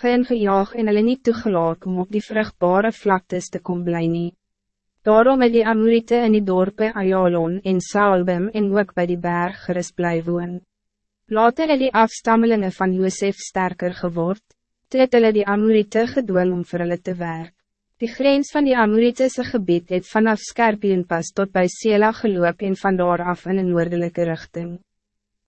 geen geëngejaag en hulle nie toegelaat om op die vruchtbare vlaktes te kom bly nie. Daarom het die Amorite in die dorpe Ayalon en Saalbim en ook bij die berg gerus bly woon. Later het die afstammelingen van Josef sterker geword, toe het hulle die Amorite gedwing om vir hulle te werk. Die grens van die Amoritese gebied het vanaf Skerpienpas tot bij Sela geloop en van daar af in een noordelike richting.